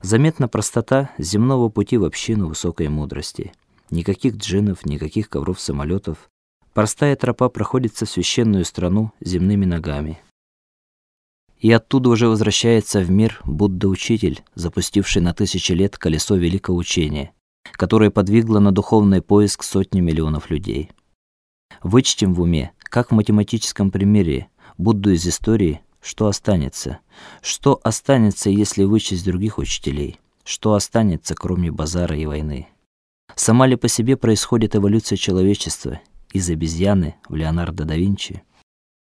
Заметна простота земного пути в общину высокой мудрости. Никаких джиннов, никаких ковров самолетов. Простая тропа проходится в священную страну земными ногами. И оттуда уже возвращается в мир Будда-учитель, запустивший на тысячи лет колесо великого учения, которое подвигло на духовный поиск сотни миллионов людей. Вычтем в уме, как в математическом примере, Будду из истории, что останется? Что останется, если вычесть других учителей? Что останется, кроме базара и войны? Сама ли по себе происходит эволюция человечества из обезьяны в Леонардо да Винчи?